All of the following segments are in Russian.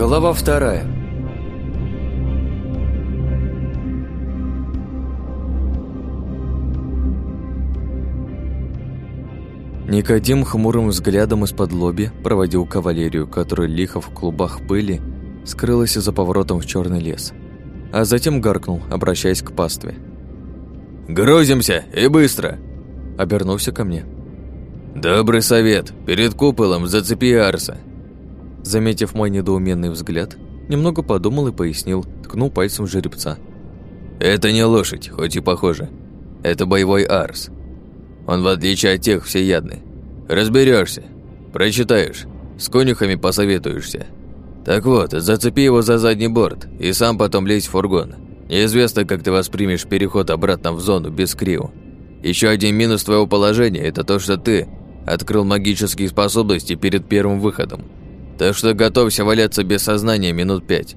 Глава вторая. Никодим хмурым взглядом из-под лоби проводил кавалерию, которая лихо в клубах пыли скрылась за поворотом в черный лес, а затем гаркнул, обращаясь к пастве. «Грузимся и быстро!» Обернулся ко мне. «Добрый совет! Перед куполом зацепи Арса!» Заметив мой недоуменный взгляд, немного подумал и пояснил, ткнул пальцем жеребца. «Это не лошадь, хоть и похоже. Это боевой Арс. Он, в отличие от тех, всеядный. Разберешься, прочитаешь, с конюхами посоветуешься. Так вот, зацепи его за задний борт и сам потом лезь в фургон. Неизвестно, как ты воспримешь переход обратно в зону без Крио. Еще один минус твоего положения – это то, что ты открыл магические способности перед первым выходом. Так что готовься валяться без сознания минут пять.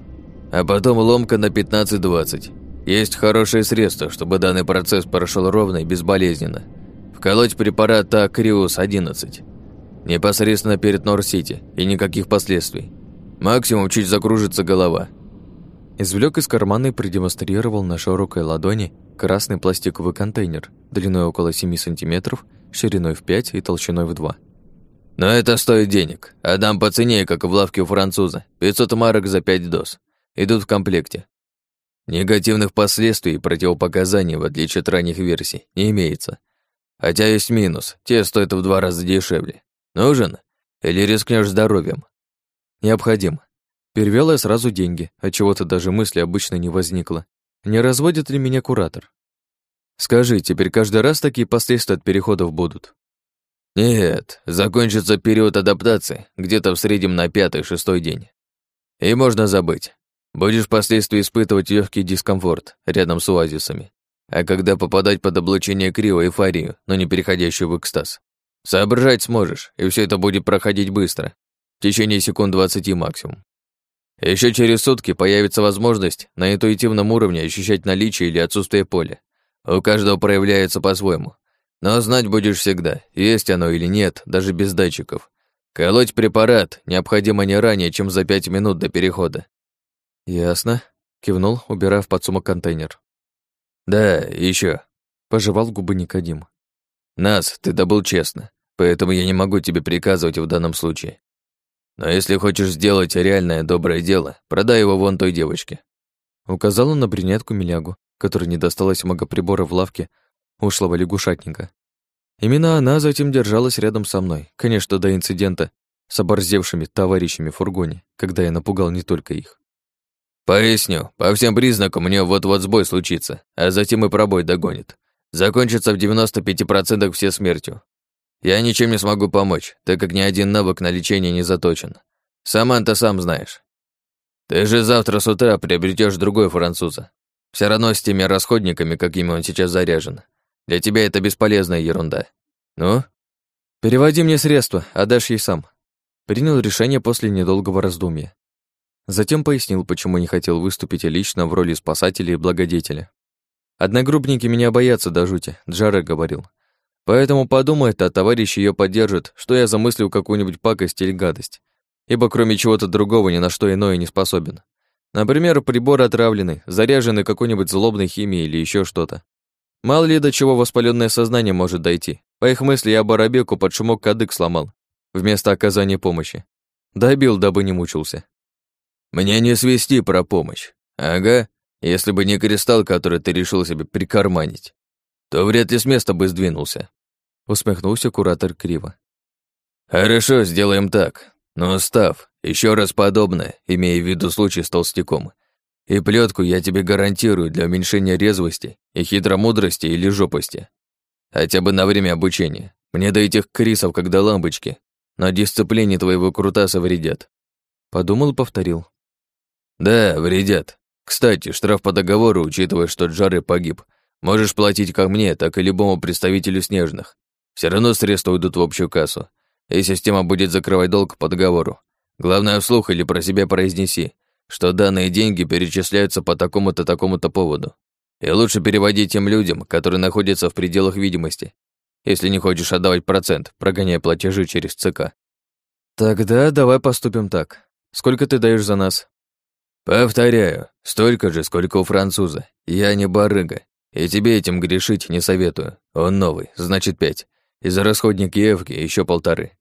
А потом ломка на 15-20. Есть хорошее средство, чтобы данный процесс прошел ровно и безболезненно. Вколоть препарат Акриус-11. Непосредственно перед Нор-Сити и никаких последствий. Максимум чуть закружится голова. Извлек из кармана и продемонстрировал на широкой ладони красный пластиковый контейнер длиной около 7 сантиметров, шириной в 5 и толщиной в 2. Но это стоит денег. Отдам по цене, как в лавке у француза. 500 марок за 5 доз. Идут в комплекте. Негативных последствий и противопоказаний, в отличие от ранних версий, не имеется. Хотя есть минус, те стоят в два раза дешевле. Нужен? Или рискнешь здоровьем? Необходим. Перевел я сразу деньги, от чего то даже мысли обычно не возникло. Не разводит ли меня куратор? Скажи, теперь каждый раз такие последствия от переходов будут? Нет, закончится период адаптации где-то в среднем на пятый-шестой день. И можно забыть. Будешь впоследствии испытывать легкий дискомфорт рядом с оазисами. А когда попадать под облучение криво эйфорию, но не переходящую в экстаз. Соображать сможешь, и все это будет проходить быстро, в течение секунд 20 максимум. Еще через сутки появится возможность на интуитивном уровне ощущать наличие или отсутствие поля. У каждого проявляется по-своему. Но знать будешь всегда, есть оно или нет, даже без датчиков. Колоть препарат необходимо не ранее, чем за пять минут до перехода. «Ясно», — кивнул, убирая в подсумок контейнер. «Да, еще. пожевал губы Никодим. «Нас ты добыл честно, поэтому я не могу тебе приказывать в данном случае. Но если хочешь сделать реальное доброе дело, продай его вон той девочке». Указала на брюнетку-милягу, которой не досталось магоприбора в лавке ушлого лягушатника. Именно она затем держалась рядом со мной, конечно, до инцидента с оборзевшими товарищами в фургоне, когда я напугал не только их. «Поясню. По всем признакам у нее вот-вот сбой случится, а затем и пробой догонит. Закончится в 95% все смертью. Я ничем не смогу помочь, так как ни один навык на лечение не заточен. Саманта сам знаешь. Ты же завтра с утра приобретешь другой француза. Все равно с теми расходниками, какими он сейчас заряжен. Для тебя это бесполезная ерунда. Ну? Переводи мне средства, отдашь ей сам. Принял решение после недолгого раздумья. Затем пояснил, почему не хотел выступить лично в роли спасателя и благодетеля. Одногруппники меня боятся до жути, Джаре говорил. Поэтому подумает, а товарищ ее поддержит, что я замыслил какую-нибудь пакость или гадость. Ибо кроме чего-то другого ни на что иное не способен. Например, прибор отравленный, заряженный какой-нибудь злобной химией или еще что-то. Мало ли до чего воспаленное сознание может дойти. По их мысли, я Барабеку под шумок кадык сломал, вместо оказания помощи. Добил, дабы не мучился. Мне не свести про помощь. Ага, если бы не кристалл, который ты решил себе прикарманить, то вряд ли с места бы сдвинулся. Усмехнулся куратор криво. Хорошо, сделаем так. Но, Став, еще раз подобное, имея в виду случай с толстяком. И плетку я тебе гарантирую для уменьшения резвости и хитромудрости или жопости. Хотя бы на время обучения. Мне до этих крисов, до лампочки. На дисциплине твоего крутаса вредят. Подумал и повторил. Да, вредят. Кстати, штраф по договору, учитывая, что Джары погиб, можешь платить как мне, так и любому представителю Снежных. Все равно средства уйдут в общую кассу, и система будет закрывать долг по договору. Главное, вслух или про себя произнеси, что данные деньги перечисляются по такому-то такому-то поводу. И лучше переводить тем людям, которые находятся в пределах видимости, если не хочешь отдавать процент, прогоняя платежи через ЦК. Тогда давай поступим так. Сколько ты даешь за нас?» «Повторяю, столько же, сколько у француза. Я не барыга, и тебе этим грешить не советую. Он новый, значит пять. И за расходник Евки еще полторы».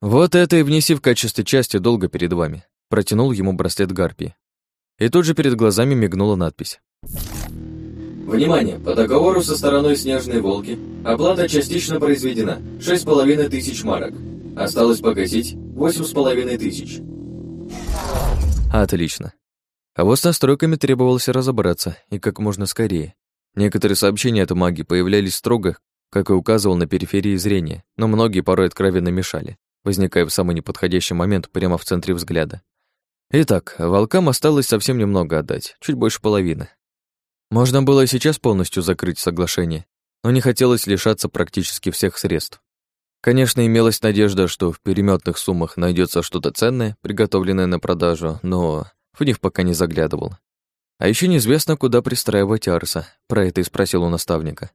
«Вот это и внеси в качестве части долга перед вами», протянул ему браслет Гарпии. И тут же перед глазами мигнула надпись. Внимание! По договору со стороной Снежные Волки оплата частично произведена. Шесть половиной тысяч марок. Осталось погасить восемь с половиной тысяч. Отлично. А вот с настройками требовалось разобраться, и как можно скорее. Некоторые сообщения от маги появлялись строго, как и указывал на периферии зрения, но многие порой откровенно мешали, возникая в самый неподходящий момент прямо в центре взгляда. Итак, волкам осталось совсем немного отдать, чуть больше половины. Можно было и сейчас полностью закрыть соглашение, но не хотелось лишаться практически всех средств. Конечно, имелась надежда, что в переметных суммах найдется что-то ценное, приготовленное на продажу, но в них пока не заглядывал. А еще неизвестно, куда пристраивать Арса. Про это и спросил у наставника.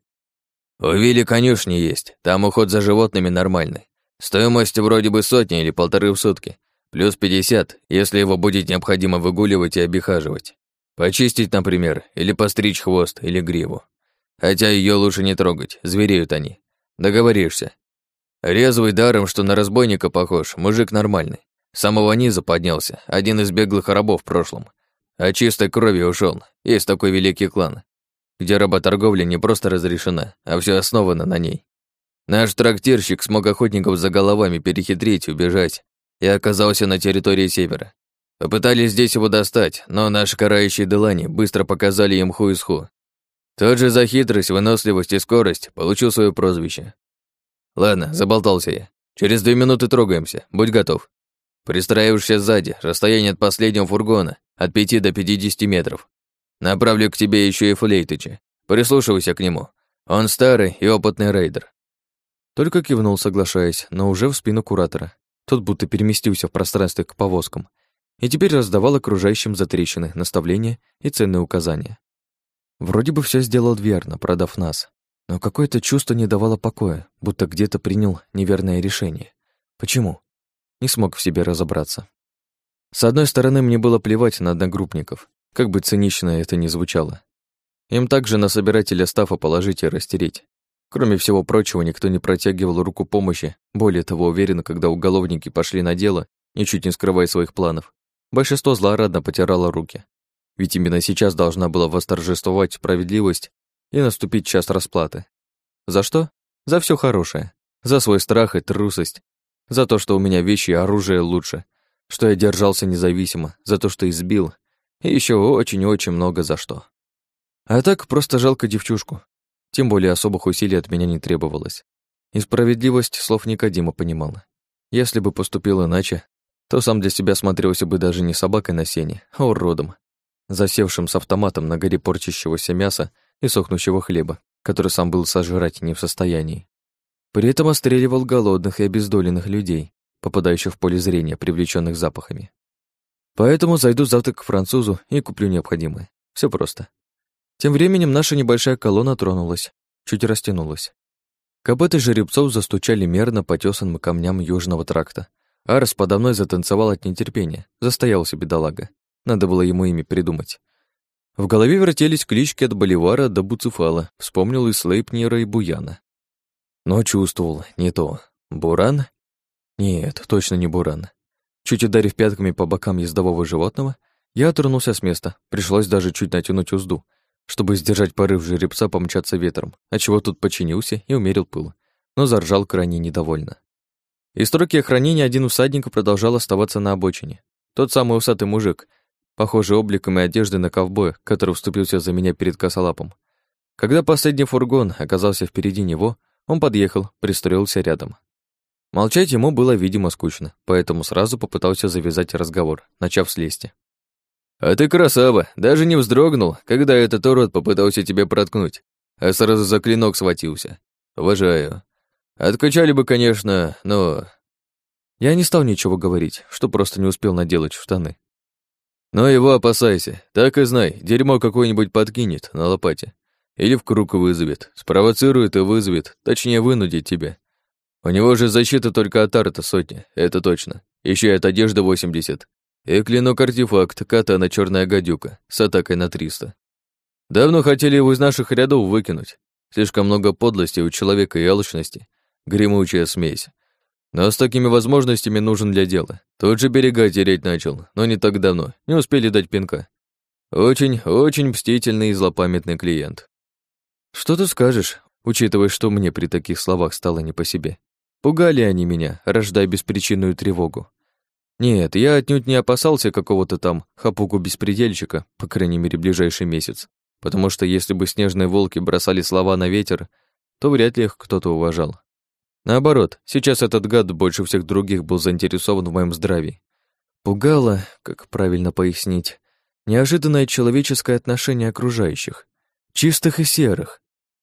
«У Вилли конюшни есть, там уход за животными нормальный. Стоимость вроде бы сотни или полторы в сутки, плюс пятьдесят, если его будет необходимо выгуливать и обихаживать. Почистить, например, или постричь хвост или гриву. Хотя ее лучше не трогать, звереют они. Договоришься. Резвый даром, что на разбойника похож, мужик нормальный. С самого низа поднялся, один из беглых рабов в прошлом. А чистой крови ушел. Есть такой великий клан, где работорговля не просто разрешена, а все основано на ней. Наш трактирщик смог охотников за головами перехитрить, убежать и оказался на территории севера. Попытались здесь его достать, но наши карающие Делани быстро показали им ху из ху. Тот же за хитрость, выносливость и скорость получил свое прозвище. Ладно, заболтался я. Через две минуты трогаемся, будь готов. Пристраиваешься сзади, расстояние от последнего фургона от пяти до пятидесяти метров. Направлю к тебе еще и Флейтыча. Прислушивайся к нему. Он старый и опытный рейдер. Только кивнул, соглашаясь, но уже в спину куратора. Тот будто переместился в пространстве к повозкам и теперь раздавал окружающим затрещины, наставления и ценные указания. Вроде бы все сделал верно, продав нас, но какое-то чувство не давало покоя, будто где-то принял неверное решение. Почему? Не смог в себе разобраться. С одной стороны, мне было плевать на одногруппников, как бы цинично это ни звучало. Им также на собирателя стафа положить и растереть. Кроме всего прочего, никто не протягивал руку помощи, более того, уверенно, когда уголовники пошли на дело, ничуть не скрывая своих планов, Большинство злорадно потирало руки. Ведь именно сейчас должна была восторжествовать справедливость и наступить час расплаты. За что? За все хорошее. За свой страх и трусость. За то, что у меня вещи и оружие лучше. Что я держался независимо. За то, что избил. И еще очень-очень много за что. А так просто жалко девчушку. Тем более особых усилий от меня не требовалось. И справедливость слов Никодима понимала. Если бы поступил иначе, то сам для себя смотрелся бы даже не собакой на сене, а уродом, засевшим с автоматом на горе порчащегося мяса и сохнущего хлеба, который сам был сожрать не в состоянии. При этом остреливал голодных и обездоленных людей, попадающих в поле зрения, привлеченных запахами. Поэтому зайду завтра к французу и куплю необходимое. Все просто. Тем временем наша небольшая колонна тронулась, чуть растянулась. Копыты жеребцов застучали мерно по тесанным камням южного тракта, Арс подо мной затанцевал от нетерпения, застоялся бедолага. Надо было ему имя придумать. В голове вертелись клички от Боливара до Буцефала, вспомнил и Слейпнира, и Буяна. Но чувствовал, не то. Буран? Нет, точно не Буран. Чуть ударив пятками по бокам ездового животного, я оторнулся с места, пришлось даже чуть натянуть узду, чтобы сдержать порыв жеребца помчаться ветром, отчего тут починился и умерил пыл, но заржал крайне недовольно. Из строки охранения один усадник продолжал оставаться на обочине. Тот самый усатый мужик, похожий обликом и одеждой на ковбоя, который вступился за меня перед косолапом. Когда последний фургон оказался впереди него, он подъехал, пристроился рядом. Молчать ему было, видимо, скучно, поэтому сразу попытался завязать разговор, начав с лести. «А ты красава, даже не вздрогнул, когда этот урод попытался тебя проткнуть, а сразу за клинок схватился. Уважаю. Откачали бы, конечно, но... Я не стал ничего говорить, что просто не успел наделать штаны. Но его опасайся, так и знай, дерьмо какое-нибудь подкинет на лопате. Или в круг вызовет, спровоцирует и вызовет, точнее вынудит тебя. У него же защита только от арта сотня, это точно. Еще и от одежды 80. И клинок-артефакт катана черная гадюка с атакой на 300. Давно хотели его из наших рядов выкинуть. Слишком много подлости у человека и алчности. Гремучая смесь. Но с такими возможностями нужен для дела. Тут же берега тереть начал, но не так давно. Не успели дать пинка. Очень, очень мстительный и злопамятный клиент. Что ты скажешь, учитывая, что мне при таких словах стало не по себе? Пугали они меня, рождая беспричинную тревогу. Нет, я отнюдь не опасался какого-то там хапуку-беспредельщика, по крайней мере, ближайший месяц потому что если бы снежные волки бросали слова на ветер, то вряд ли их кто-то уважал. Наоборот, сейчас этот гад больше всех других был заинтересован в моем здравии. Пугало, как правильно пояснить, неожиданное человеческое отношение окружающих, чистых и серых.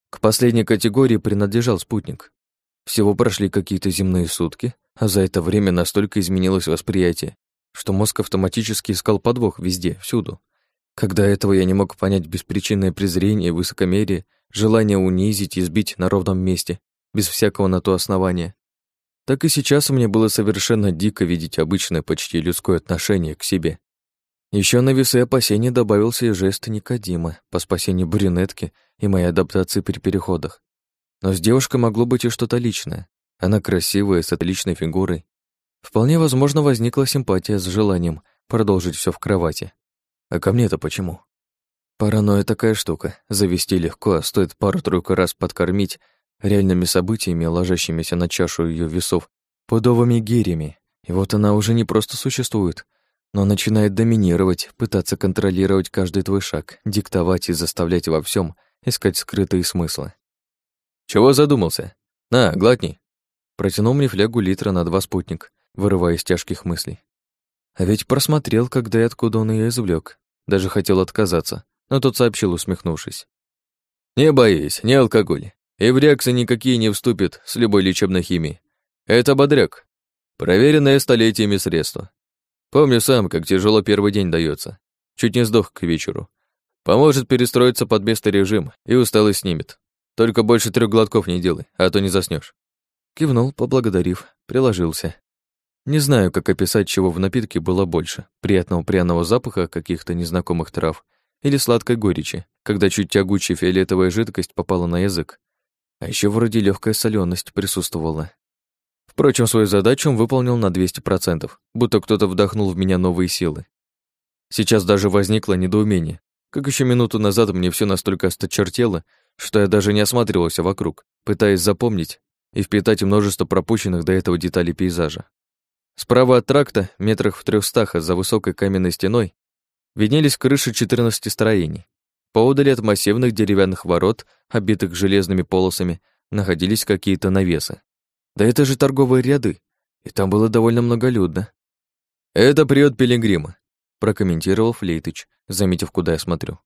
К последней категории принадлежал спутник. Всего прошли какие-то земные сутки, а за это время настолько изменилось восприятие, что мозг автоматически искал подвох везде, всюду. Когда этого я не мог понять беспричинное презрение, высокомерие, желание унизить и сбить на ровном месте, без всякого на то основания. Так и сейчас мне было совершенно дико видеть обычное почти людское отношение к себе. Еще на весы опасения добавился и жест Никодима по спасению брюнетки и моей адаптации при переходах. Но с девушкой могло быть и что-то личное. Она красивая, с отличной фигурой. Вполне возможно, возникла симпатия с желанием продолжить все в кровати. А ко мне-то почему? Паранойя такая штука. Завести легко, а стоит пару-тройку раз подкормить реальными событиями, ложащимися на чашу ее весов, пудовыми гирями. И вот она уже не просто существует, но начинает доминировать, пытаться контролировать каждый твой шаг, диктовать и заставлять во всем искать скрытые смыслы. «Чего задумался? На, глотни!» Протянул мне флягу литра на два спутник, вырывая из тяжких мыслей. А ведь просмотрел, когда и откуда он ее извлек. Даже хотел отказаться, но тот сообщил, усмехнувшись. «Не боись, не алкоголь. И в реакции никакие не вступят с любой лечебной химией. Это бодряк. Проверенное столетиями средство. Помню сам, как тяжело первый день дается. Чуть не сдох к вечеру. Поможет перестроиться под место режим и усталость снимет. Только больше трех глотков не делай, а то не заснешь. Кивнул, поблагодарив, приложился. Не знаю, как описать, чего в напитке было больше. Приятного пряного запаха каких-то незнакомых трав или сладкой горечи, когда чуть тягучая фиолетовая жидкость попала на язык. А еще вроде легкая соленость присутствовала. Впрочем, свою задачу он выполнил на 200%, будто кто-то вдохнул в меня новые силы. Сейчас даже возникло недоумение. Как еще минуту назад мне все настолько осточертело, что я даже не осматривался вокруг, пытаясь запомнить и впитать множество пропущенных до этого деталей пейзажа. Справа от тракта, метрах в трехстах за высокой каменной стеной, виднелись крыши 14 строений. Поодали от массивных деревянных ворот, обитых железными полосами, находились какие-то навесы. Да это же торговые ряды, и там было довольно многолюдно. «Это приют пилигрима», — прокомментировал Флейтыч, заметив, куда я смотрю.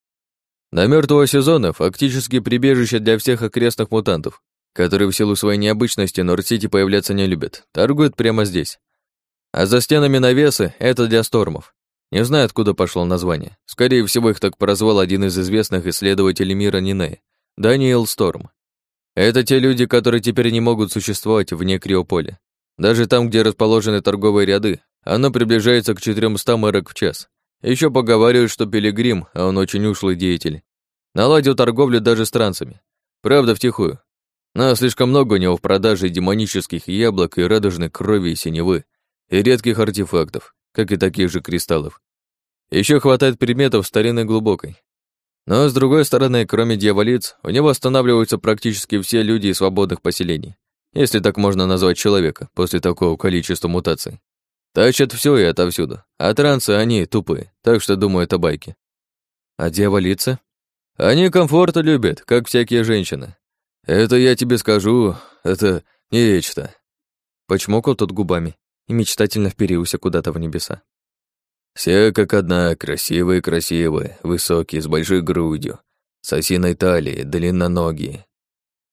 «На мертвого сезона фактически прибежище для всех окрестных мутантов, которые в силу своей необычности Норд-Сити появляться не любят, торгуют прямо здесь. А за стенами навесы — это для стормов. Не знаю, откуда пошло название. Скорее всего, их так прозвал один из известных исследователей мира Нине, Даниэл Сторм. Это те люди, которые теперь не могут существовать вне Криополя. Даже там, где расположены торговые ряды, оно приближается к 400 мэрок в час. Еще поговаривают, что Пилигрим, а он очень ушлый деятель, наладил торговлю даже с трансами. Правда, втихую. Но слишком много у него в продаже демонических яблок и радужной крови и синевы, и редких артефактов, как и таких же кристаллов. Еще хватает предметов старинной глубокой. Но, с другой стороны, кроме дьяволиц, у него останавливаются практически все люди из свободных поселений, если так можно назвать человека после такого количества мутаций. Тащат все и отовсюду, а трансы они тупые, так что думаю, это байки. А дьяволицы? Они комфорта любят, как всякие женщины. Это я тебе скажу, это нечто. Почмокал тот губами и мечтательно вперился куда-то в небеса. Все как одна, красивые-красивые, высокие, с большой грудью, с осиной талией, длинноногие.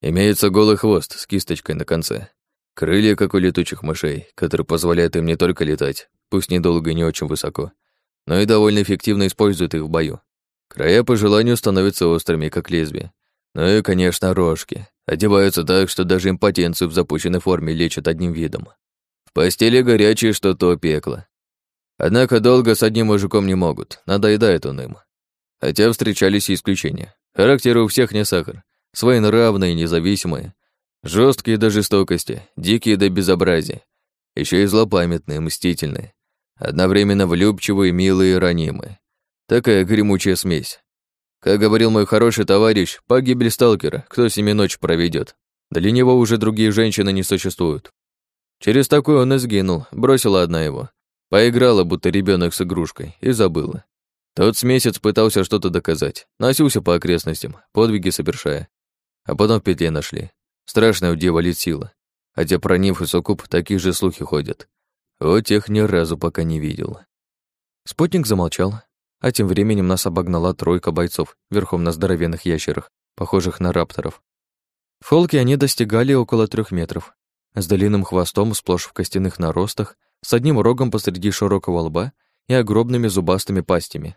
Имеется голый хвост с кисточкой на конце. Крылья, как у летучих мышей, которые позволяют им не только летать, пусть недолго и не очень высоко, но и довольно эффективно используют их в бою. Края по желанию становятся острыми, как лезвие. Ну и, конечно, рожки. Одеваются так, что даже импотенцию в запущенной форме лечат одним видом. В постели горячее, что то пекло. Однако долго с одним мужиком не могут, надоедает он им. Хотя встречались и исключения. Характеры у всех не сахар. Своенравные, независимые. жесткие до жестокости, дикие до безобразия. еще и злопамятные, мстительные. Одновременно влюбчивые, милые и ранимые. Такая гремучая смесь. Как говорил мой хороший товарищ, погибель сталкера, кто с ними ночь проведет. Для него уже другие женщины не существуют. Через такую он и сгинул, бросила одна его. Поиграла, будто ребенок с игрушкой, и забыла. Тот с месяц пытался что-то доказать, носился по окрестностям, подвиги совершая. А потом в петле нашли. Страшная у дева сила. Хотя про нимф и суккуб такие же слухи ходят. Вот тех ни разу пока не видел. Спутник замолчал, а тем временем нас обогнала тройка бойцов верхом на здоровенных ящерах, похожих на рапторов. В они достигали около трех метров, с длинным хвостом сплошь в костяных наростах, с одним рогом посреди широкого лба и огромными зубастыми пастями.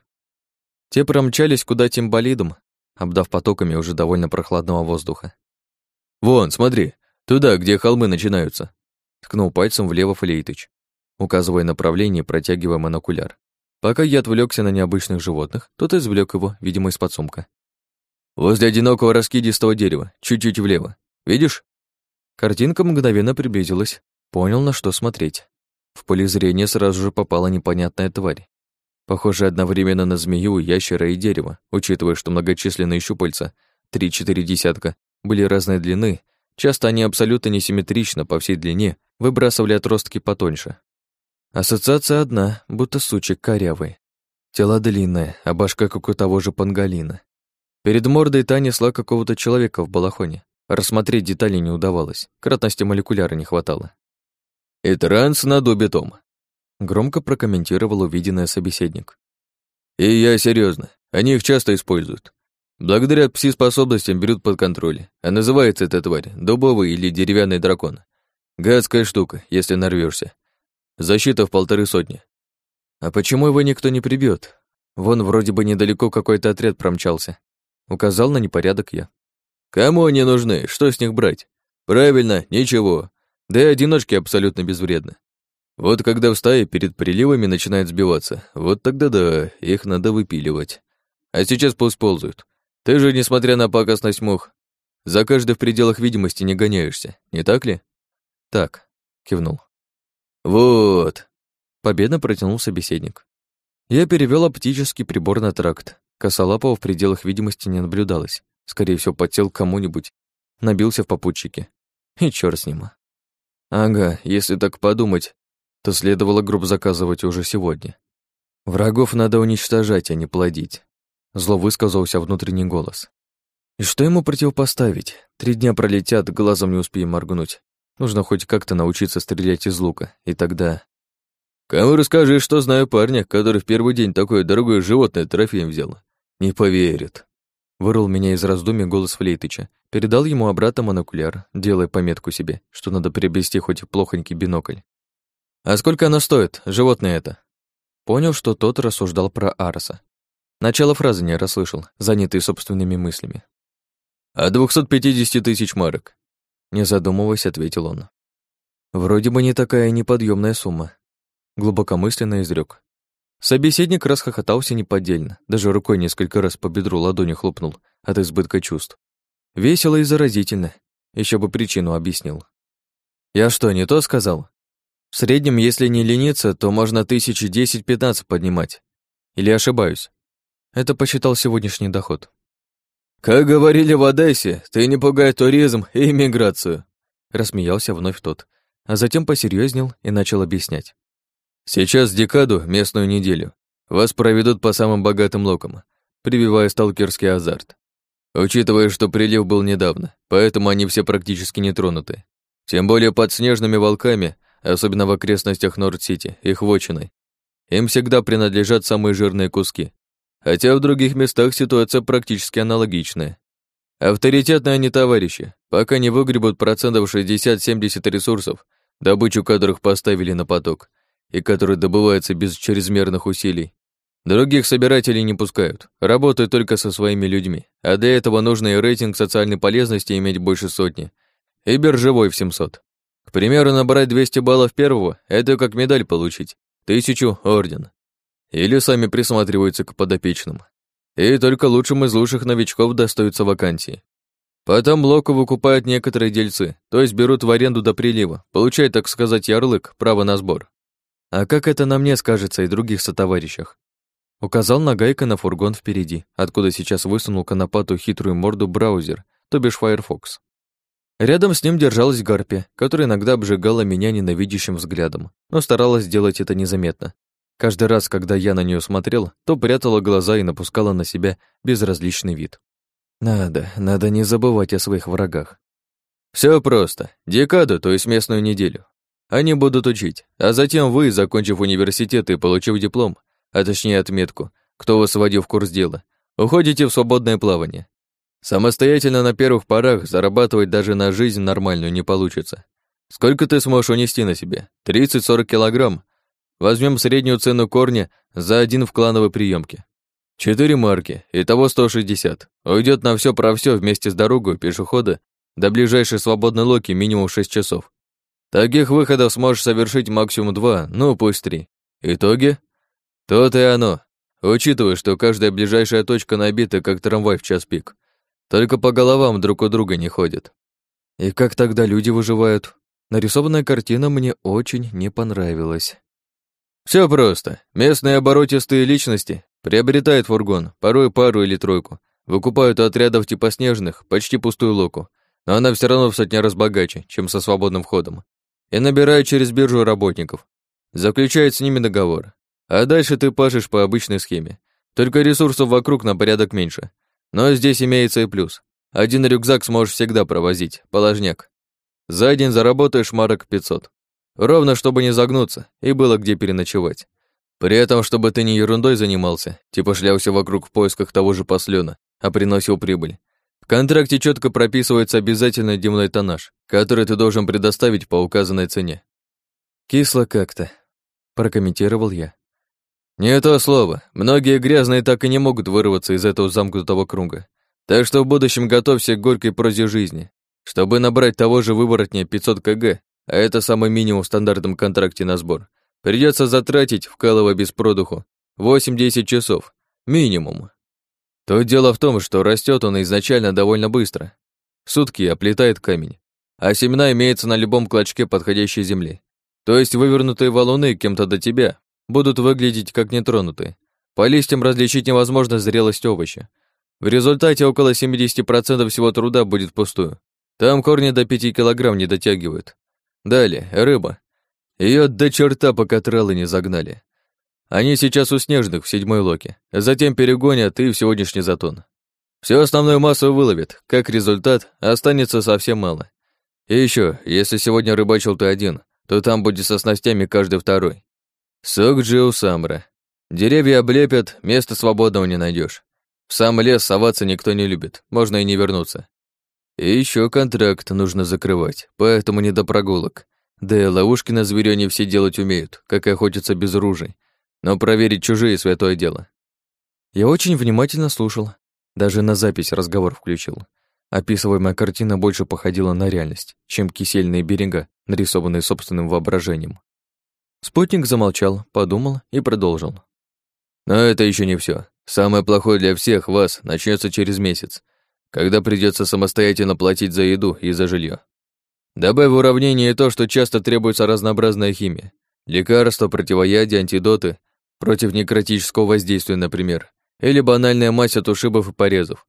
Те промчались куда тем болидом, обдав потоками уже довольно прохладного воздуха. «Вон, смотри, туда, где холмы начинаются», ткнул пальцем влево Флейтыч, указывая направление, протягивая монокуляр. Пока я отвлекся на необычных животных, тот извлек его, видимо, из-под сумка. «Возле одинокого раскидистого дерева, чуть-чуть влево. Видишь?» Картинка мгновенно приблизилась. Понял, на что смотреть. В поле зрения сразу же попала непонятная тварь. Похожая одновременно на змею, ящера и дерево, учитывая, что многочисленные щупальца, три-четыре десятка, были разной длины, часто они абсолютно несимметрично по всей длине выбрасывали отростки потоньше. Ассоциация одна, будто сучек корявый. Тело длинное, а башка как у того же панголина. Перед мордой та несла какого-то человека в балахоне. Рассмотреть детали не удавалось, кратности молекуляра не хватало. «И транс над убитом», — громко прокомментировал увиденный собеседник. «И я серьезно, они их часто используют. Благодаря пси-способностям берут под контроль, а называется эта тварь дубовый или деревянный дракон. Гадская штука, если нарвешься. Защита в полторы сотни. А почему его никто не прибьет? Вон вроде бы недалеко какой-то отряд промчался. Указал на непорядок я. Кому они нужны? Что с них брать? Правильно, ничего. Да и одиночки абсолютно безвредны. Вот когда в стае перед приливами начинают сбиваться, вот тогда да, их надо выпиливать. А сейчас пусть ползают. Ты же, несмотря на пакостность мух, за каждой в пределах видимости не гоняешься, не так ли? Так, кивнул. «Вот!» — победно протянул собеседник. Я перевел оптический прибор на тракт. Косолапого в пределах видимости не наблюдалось. Скорее всего, подсел к кому-нибудь. Набился в попутчике. И чёрт с ним. Ага, если так подумать, то следовало групп заказывать уже сегодня. Врагов надо уничтожать, а не плодить. Зло высказался внутренний голос. И что ему противопоставить? Три дня пролетят, глазом не успеем моргнуть. Нужно хоть как-то научиться стрелять из лука, и тогда... Кому расскажи, что знаю парня, который в первый день такое дорогое животное трофеем взял. Не поверит. Вырвал меня из раздумий голос Флейтыча. Передал ему обратно монокуляр, делая пометку себе, что надо приобрести хоть плохонький бинокль. «А сколько оно стоит, животное это?» Понял, что тот рассуждал про Арса. Начало фразы не расслышал, занятый собственными мыслями. «А 250 тысяч марок. Не задумываясь, ответил он. Вроде бы не такая неподъемная сумма. Глубокомысленно изрек. Собеседник расхохотался неподдельно, даже рукой несколько раз по бедру ладони хлопнул от избытка чувств. Весело и заразительно. Еще бы причину объяснил. Я что, не то сказал? В среднем, если не лениться, то можно тысячи десять-пятнадцать поднимать. Или ошибаюсь? Это посчитал сегодняшний доход. «Как говорили в Одессе, ты не пугай туризм и иммиграцию», рассмеялся вновь тот, а затем посерьезнел и начал объяснять. «Сейчас декаду, местную неделю, вас проведут по самым богатым локам, прививая сталкерский азарт. Учитывая, что прилив был недавно, поэтому они все практически не тронуты. Тем более под снежными волками, особенно в окрестностях Норд-Сити, их вотчиной. Им всегда принадлежат самые жирные куски, Хотя в других местах ситуация практически аналогичная. Авторитетные они товарищи, пока не выгребут процентов 60-70 ресурсов, добычу которых поставили на поток, и который добывается без чрезмерных усилий. Других собирателей не пускают, работают только со своими людьми, а для этого нужно и рейтинг социальной полезности иметь больше сотни, и биржевой в 700. К примеру, набрать 200 баллов первого – это как медаль получить, тысячу — орден. Или сами присматриваются к подопечным. И только лучшим из лучших новичков достаются вакансии. Потом блоку выкупают некоторые дельцы, то есть берут в аренду до прилива, получают, так сказать, ярлык, право на сбор. А как это на мне скажется и других сотоварищах? Указал Нагайка на фургон впереди, откуда сейчас высунул конопатую хитрую морду браузер, то бишь Firefox. Рядом с ним держалась Гарпия, которая иногда обжигала меня ненавидящим взглядом, но старалась сделать это незаметно. Каждый раз, когда я на нее смотрел, то прятала глаза и напускала на себя безразличный вид. Надо, надо не забывать о своих врагах. Все просто. Декаду, то есть местную неделю. Они будут учить, а затем вы, закончив университет и получив диплом, а точнее отметку, кто вас вводил в курс дела, уходите в свободное плавание. Самостоятельно на первых порах зарабатывать даже на жизнь нормальную не получится. Сколько ты сможешь унести на себе? 30-40 килограмм? Возьмем среднюю цену корня за один в клановой приемке. Четыре марки, итого 160. Уйдет на все про все вместе с дорогой пешехода до ближайшей свободной локи минимум 6 часов. Таких выходов сможешь совершить максимум 2, ну пусть 3. Итоги? То-то и оно. Учитывая, что каждая ближайшая точка набита, как трамвай в час пик. Только по головам друг у друга не ходят. И как тогда люди выживают? Нарисованная картина мне очень не понравилась. Все просто. Местные оборотистые личности Приобретает фургон, порой пару или тройку. Выкупают у отрядов типа снежных почти пустую локу, но она все равно в сотни раз богаче, чем со свободным входом. И набирают через биржу работников. Заключают с ними договор. А дальше ты пашешь по обычной схеме. Только ресурсов вокруг на порядок меньше. Но здесь имеется и плюс. Один рюкзак сможешь всегда провозить, положняк. За день заработаешь марок 500. Ровно, чтобы не загнуться, и было где переночевать. При этом, чтобы ты не ерундой занимался, типа шлялся вокруг в поисках того же послена, а приносил прибыль. В контракте четко прописывается обязательный дневной тоннаж, который ты должен предоставить по указанной цене. Кисло как-то, прокомментировал я. Не то слово. Многие грязные так и не могут вырваться из этого замкнутого круга. Так что в будущем готовься к горькой прозе жизни. Чтобы набрать того же выворотня 500 кг, а это самый минимум в стандартном контракте на сбор, Придется затратить, вкалывая без продуху, 8-10 часов. Минимум. То дело в том, что растет он изначально довольно быстро. сутки оплетает камень, а семена имеются на любом клочке подходящей земли. То есть вывернутые валуны кем-то до тебя будут выглядеть как нетронутые. По листьям различить невозможно зрелость овоща. В результате около 70% всего труда будет пустую. Там корни до 5 килограмм не дотягивают. Далее, рыба. Ее до черта пока тралы не загнали. Они сейчас у снежных в седьмой локе, затем перегонят и в сегодняшний затон. Всю основную массу выловят, как результат останется совсем мало. И еще, если сегодня рыбачил ты один, то там будет со снастями каждый второй. Сок Джиу Самра. Деревья облепят, места свободного не найдешь. В сам лес соваться никто не любит, можно и не вернуться. И еще контракт нужно закрывать, поэтому не до прогулок. Да и ловушки на зверю они все делать умеют, как и охотиться без ружей. Но проверить чужие — святое дело. Я очень внимательно слушал. Даже на запись разговор включил. Описываемая картина больше походила на реальность, чем кисельные берега, нарисованные собственным воображением. Спутник замолчал, подумал и продолжил. Но это еще не все. Самое плохое для всех вас начнется через месяц, когда придется самостоятельно платить за еду и за жилье. Добавь в уравнение то, что часто требуется разнообразная химия. Лекарства, противоядия, антидоты, против некротического воздействия, например, или банальная мазь от ушибов и порезов.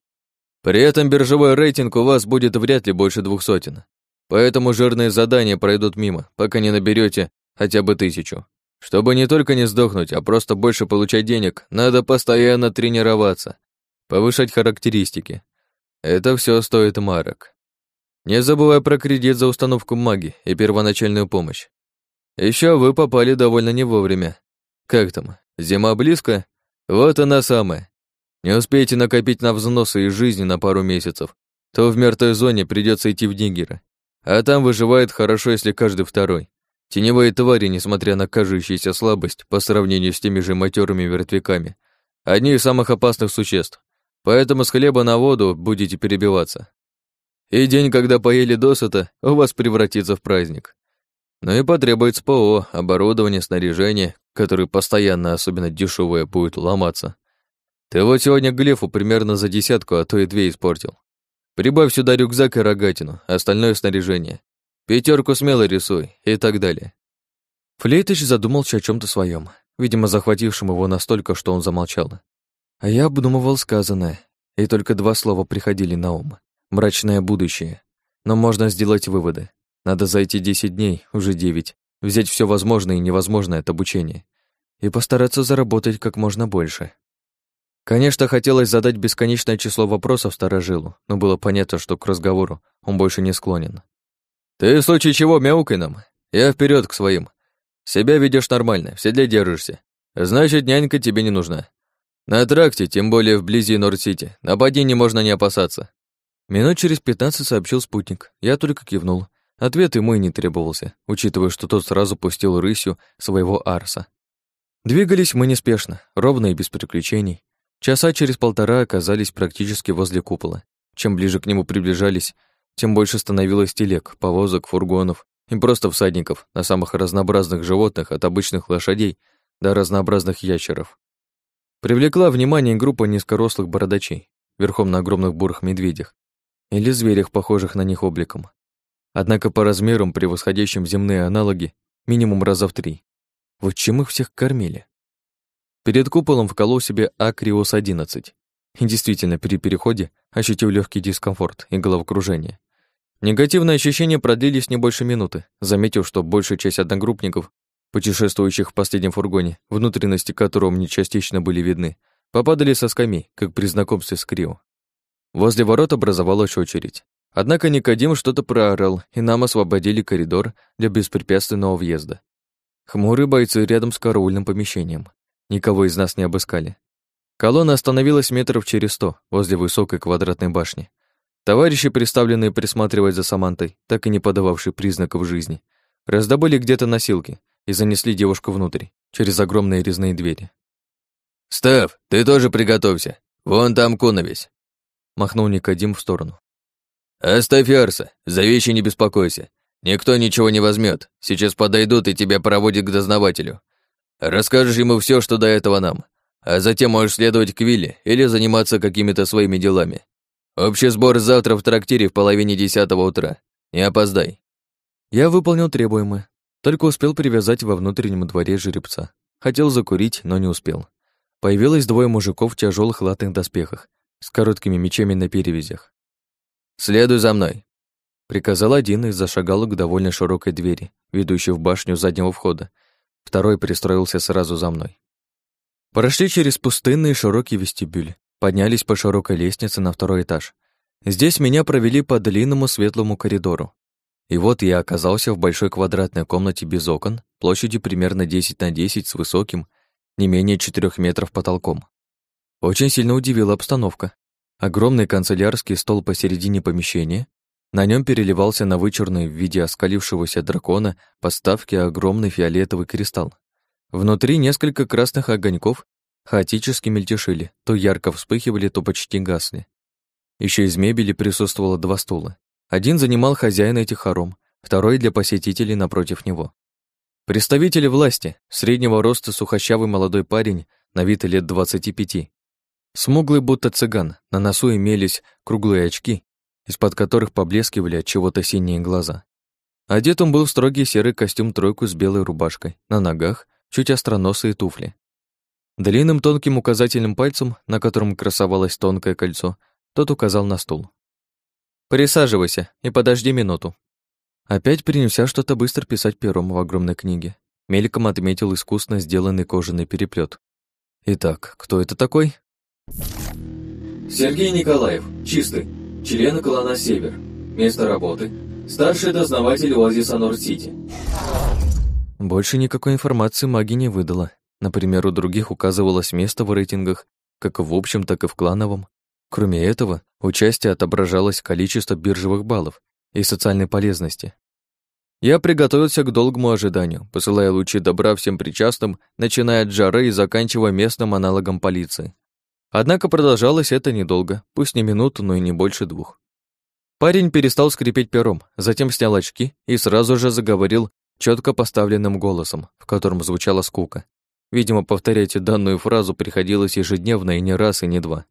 При этом биржевой рейтинг у вас будет вряд ли больше двух сотен. Поэтому жирные задания пройдут мимо, пока не наберете хотя бы тысячу. Чтобы не только не сдохнуть, а просто больше получать денег, надо постоянно тренироваться, повышать характеристики. Это все стоит марок. Не забывая про кредит за установку маги и первоначальную помощь. Еще вы попали довольно не вовремя. Как там, зима близко? Вот она самая. Не успеете накопить на взносы и жизни на пару месяцев, то в мертвой зоне придется идти в Нигера. А там выживает хорошо, если каждый второй. Теневые твари, несмотря на кажущуюся слабость по сравнению с теми же матерыми мертвяками, одни из самых опасных существ. Поэтому с хлеба на воду будете перебиваться. И день, когда поели досыта, у вас превратится в праздник. Но и потребуется ПО, оборудование, снаряжение, которое постоянно, особенно дешевое, будет ломаться. Ты вот сегодня Глефу примерно за десятку, а то и две испортил. Прибавь сюда рюкзак и рогатину, остальное снаряжение. Пятерку смело рисуй и так далее. Флейтыч задумался о чем то своем, видимо, захватившем его настолько, что он замолчал. А я обдумывал сказанное, и только два слова приходили на ум. Мрачное будущее. Но можно сделать выводы. Надо зайти десять дней, уже девять, взять все возможное и невозможное от обучения и постараться заработать как можно больше. Конечно, хотелось задать бесконечное число вопросов старожилу, но было понятно, что к разговору он больше не склонен. «Ты в случае чего мяукай нам. Я вперед к своим. Себя ведешь нормально, в седле держишься. Значит, нянька тебе не нужна. На тракте, тем более вблизи Норд-Сити, нападений можно не опасаться». Минут через пятнадцать сообщил спутник. Я только кивнул. Ответ ему и не требовался, учитывая, что тот сразу пустил рысью своего Арса. Двигались мы неспешно, ровно и без приключений. Часа через полтора оказались практически возле купола. Чем ближе к нему приближались, тем больше становилось телег, повозок, фургонов и просто всадников на самых разнообразных животных, от обычных лошадей до разнообразных ящеров. Привлекла внимание группа низкорослых бородачей, верхом на огромных бурых медведях или зверях, похожих на них обликом. Однако по размерам превосходящим земные аналоги минимум раза в три. Вот чем их всех кормили? Перед куполом вколол себе Акриус-11. И действительно, при переходе ощутил легкий дискомфорт и головокружение. Негативные ощущения продлились не больше минуты, заметив, что большая часть одногруппников, путешествующих в последнем фургоне, внутренности которого мне частично были видны, попадали со скамей, как при знакомстве с Крио. Возле ворот образовалась очередь. Однако Никодим что-то проорал, и нам освободили коридор для беспрепятственного въезда. Хмурые бойцы рядом с караульным помещением. Никого из нас не обыскали. Колонна остановилась метров через сто возле высокой квадратной башни. Товарищи, представленные присматривать за Самантой, так и не подававшие признаков жизни, раздобыли где-то носилки и занесли девушку внутрь, через огромные резные двери. «Став, ты тоже приготовься. Вон там Куновесь», — махнул Никодим в сторону. «Оставь Арса, за вещи не беспокойся. Никто ничего не возьмет. Сейчас подойдут и тебя проводят к дознавателю. Расскажешь ему все, что до этого нам, а затем можешь следовать к Вилле или заниматься какими-то своими делами. Общий сбор завтра в трактире в половине десятого утра. Не опоздай». Я выполнил требуемое, только успел привязать во внутреннем дворе жеребца. Хотел закурить, но не успел. Появилось двое мужиков в тяжелых латных доспехах с короткими мечами на перевязях. «Следуй за мной», — приказал один и зашагал к довольно широкой двери, ведущей в башню заднего входа. Второй пристроился сразу за мной. Прошли через пустынный широкий вестибюль, поднялись по широкой лестнице на второй этаж. Здесь меня провели по длинному светлому коридору. И вот я оказался в большой квадратной комнате без окон, площадью примерно 10 на 10 с высоким, не менее 4 метров потолком. Очень сильно удивила обстановка. Огромный канцелярский стол посередине помещения. На нем переливался на вычурный в виде оскалившегося дракона подставки огромный фиолетовый кристалл. Внутри несколько красных огоньков хаотически мельтешили, то ярко вспыхивали, то почти гасли. Еще из мебели присутствовало два стула. Один занимал хозяин этих хором, второй для посетителей напротив него. Представители власти, среднего роста сухощавый молодой парень, на вид лет двадцати пяти, Смуглый, будто цыган, на носу имелись круглые очки, из-под которых поблескивали от чего-то синие глаза. Одет он был в строгий серый костюм-тройку с белой рубашкой, на ногах чуть остроносые туфли. Длинным тонким указательным пальцем, на котором красовалось тонкое кольцо, тот указал на стул. «Присаживайся и подожди минуту». Опять принялся что-то быстро писать пером в огромной книге. Мельком отметил искусно сделанный кожаный переплет. Итак, кто это такой? Сергей Николаев, чистый, член клана «Север». Место работы – старший дознаватель оазиса Норд-Сити. Больше никакой информации маги не выдала. Например, у других указывалось место в рейтингах, как в общем, так и в клановом. Кроме этого, участие отображалось количество биржевых баллов и социальной полезности. Я приготовился к долгому ожиданию, посылая лучи добра всем причастным, начиная от жары и заканчивая местным аналогом полиции. Однако продолжалось это недолго, пусть не минуту, но и не больше двух. Парень перестал скрипеть пером, затем снял очки и сразу же заговорил четко поставленным голосом, в котором звучала скука. Видимо, повторять данную фразу приходилось ежедневно и не раз, и не два.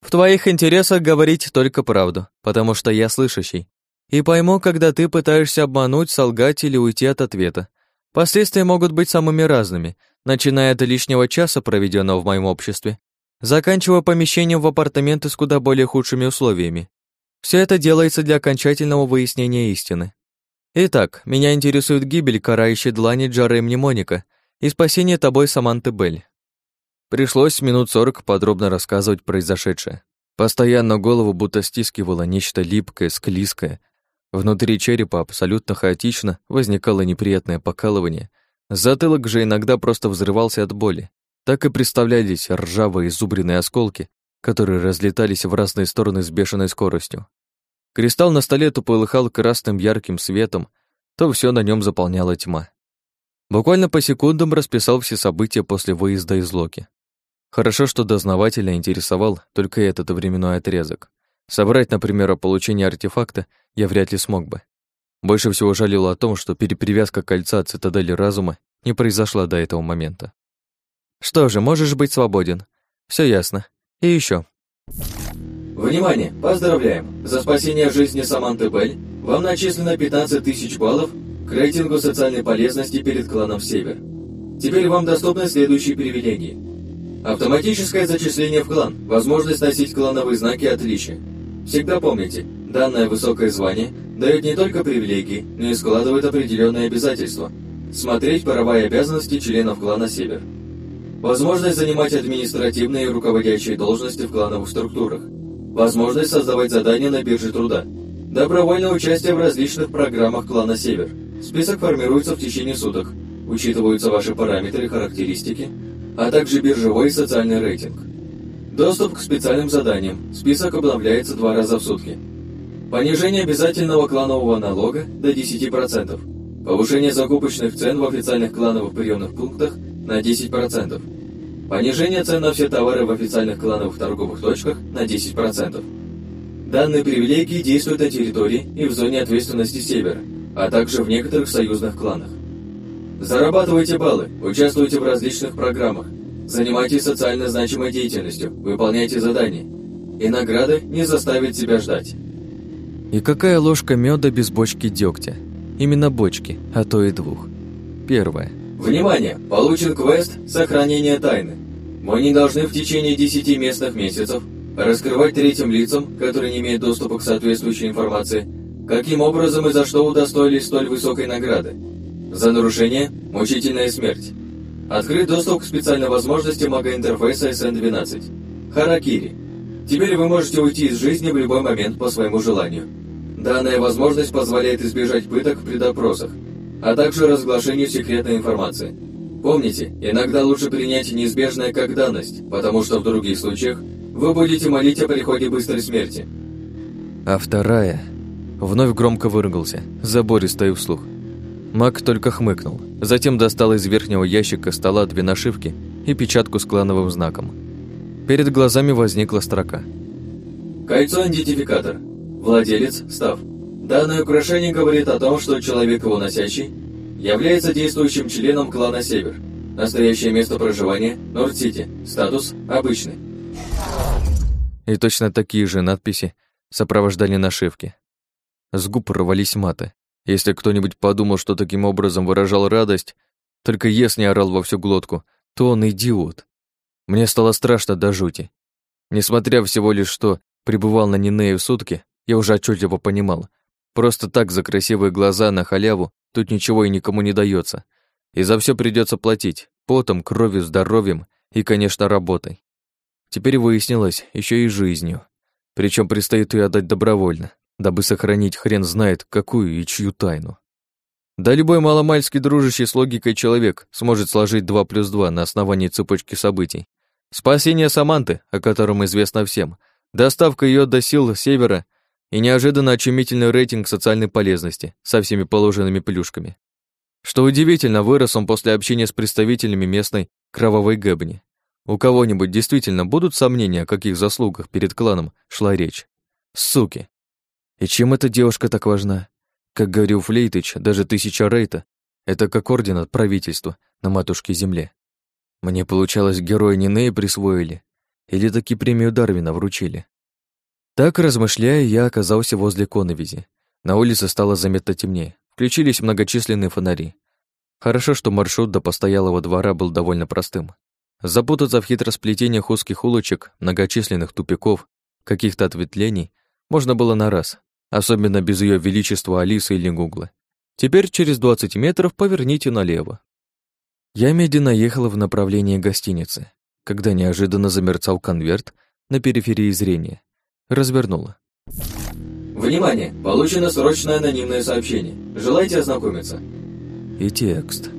«В твоих интересах говорить только правду, потому что я слышащий. И пойму, когда ты пытаешься обмануть, солгать или уйти от ответа. Последствия могут быть самыми разными, начиная от лишнего часа, проведенного в моем обществе, заканчивая помещением в апартаменты с куда более худшими условиями. Все это делается для окончательного выяснения истины. Итак, меня интересует гибель карающей длани Джары Мнемоника и спасение тобой Саманты Белль. Пришлось минут сорок подробно рассказывать произошедшее. Постоянно голову будто стискивало нечто липкое, склизкое. Внутри черепа абсолютно хаотично возникало неприятное покалывание. Затылок же иногда просто взрывался от боли. Так и представлялись ржавые зубренные осколки, которые разлетались в разные стороны с бешеной скоростью. Кристалл на столе то полыхал красным ярким светом, то все на нем заполняла тьма. Буквально по секундам расписал все события после выезда из Локи. Хорошо, что дознавателя интересовал только этот временной отрезок. Собрать, например, о получении артефакта я вряд ли смог бы. Больше всего жалел о том, что перепривязка кольца цитадели разума не произошла до этого момента. Что же, можешь быть свободен. Все ясно. И еще. Внимание! Поздравляем! За спасение жизни Саманты Белль вам начислено 15 тысяч баллов к рейтингу социальной полезности перед кланом Север. Теперь вам доступны следующие привилегии. Автоматическое зачисление в клан, возможность носить клановые знаки отличия. Всегда помните, данное высокое звание дает не только привилегии, но и складывает определенные обязательства. Смотреть правовые обязанности членов клана Север. Возможность занимать административные и руководящие должности в клановых структурах. Возможность создавать задания на бирже труда. Добровольное участие в различных программах клана Север. Список формируется в течение суток. Учитываются ваши параметры и характеристики, а также биржевой и социальный рейтинг. Доступ к специальным заданиям. Список обновляется два раза в сутки. Понижение обязательного кланового налога до 10%. Повышение закупочных цен в официальных клановых приемных пунктах на 10%. Понижение цен на все товары в официальных клановых торговых точках на 10%. Данные привилегии действуют на территории и в зоне ответственности Севера, а также в некоторых союзных кланах. Зарабатывайте баллы, участвуйте в различных программах, занимайтесь социально значимой деятельностью, выполняйте задания. И награды не заставят себя ждать. И какая ложка меда без бочки дегтя? Именно бочки, а то и двух. Первое. Внимание! Получен квест «Сохранение тайны». Мы не должны в течение 10 местных месяцев раскрывать третьим лицам, которые не имеют доступа к соответствующей информации, каким образом и за что удостоились столь высокой награды. За нарушение – мучительная смерть. Открыт доступ к специальной возможности мага-интерфейса SN12. Харакири. Теперь вы можете уйти из жизни в любой момент по своему желанию. Данная возможность позволяет избежать пыток при допросах, а также разглашению секретной информации. Помните, иногда лучше принять неизбежное как данность, потому что в других случаях вы будете молить о приходе быстрой смерти. А вторая... Вновь громко выругался, забористо и вслух. Маг только хмыкнул, затем достал из верхнего ящика стола две нашивки и печатку с клановым знаком. Перед глазами возникла строка. Кольцо-идентификатор. Владелец – Став. Данное украшение говорит о том, что человек его носящий является действующим членом клана Север. Настоящее место проживания – Норд-Сити. Статус – обычный. И точно такие же надписи сопровождали нашивки. С губ рвались маты. Если кто-нибудь подумал, что таким образом выражал радость, только ес не орал во всю глотку, то он идиот. Мне стало страшно до жути. Несмотря всего лишь что пребывал на Нинее сутки, я уже отчетливо понимал, просто так за красивые глаза на халяву тут ничего и никому не дается. И за все придется платить, потом, кровью, здоровьем и, конечно, работой. Теперь выяснилось, еще и жизнью. Причем предстоит ее отдать добровольно, дабы сохранить хрен знает какую и чью тайну. Да любой маломальски дружащий с логикой человек сможет сложить 2 плюс 2 на основании цепочки событий. Спасение Саманты, о котором известно всем, доставка ее до сил Севера и неожиданно очумительный рейтинг социальной полезности со всеми положенными плюшками. Что удивительно, вырос он после общения с представителями местной кровавой гэбни. У кого-нибудь действительно будут сомнения, о каких заслугах перед кланом шла речь? Суки! И чем эта девушка так важна? Как говорил Флейтыч, даже тысяча рейта — это как орден от правительства на матушке земле. Мне получалось, героя Нинеи присвоили, или таки премию Дарвина вручили. Так, размышляя, я оказался возле коновизи. На улице стало заметно темнее. Включились многочисленные фонари. Хорошо, что маршрут до постоялого двора был довольно простым. Запутаться в хитросплетениях узких улочек, многочисленных тупиков, каких-то ответвлений можно было на раз, особенно без ее величества Алисы или Гугла. Теперь через 20 метров поверните налево. Я медленно ехала в направлении гостиницы, когда неожиданно замерцал конверт на периферии зрения. Развернула. Внимание! Получено срочное анонимное сообщение. Желаете ознакомиться? И текст.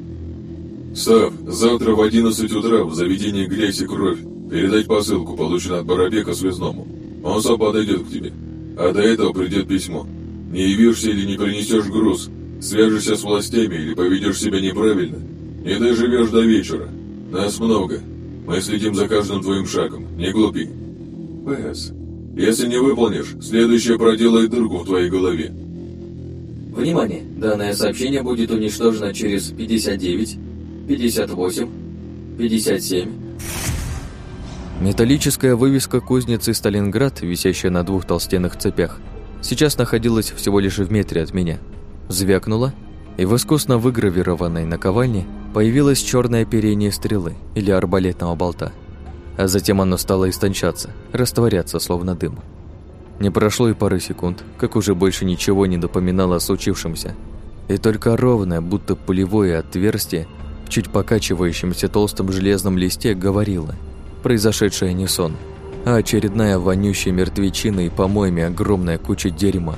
Став, завтра в 11 утра в заведении «Грязь и кровь» передать посылку, полученную от Барабека связному. Он сам подойдет к тебе. А до этого придет письмо. Не явишься или не принесешь груз, свяжешься с властями или поведешь себя неправильно, не доживешь до вечера. Нас много. Мы следим за каждым твоим шагом. Не глупи. П.С. Если не выполнишь, следующее проделает дырку в твоей голове. Внимание! Данное сообщение будет уничтожено через 59, 58, 57. Металлическая вывеска кузницы «Сталинград», висящая на двух толстенных цепях, сейчас находилась всего лишь в метре от меня. Звякнула, и в искусно выгравированной наковальне появилось черное оперение стрелы или арбалетного болта. А затем оно стало истончаться, растворяться, словно дым. Не прошло и пары секунд, как уже больше ничего не напоминало о случившемся. И только ровное, будто пулевое отверстие в чуть покачивающемся толстом железном листе говорило «Произошедшее не сон, а очередная вонющая мертвечина и помоями огромная куча дерьма».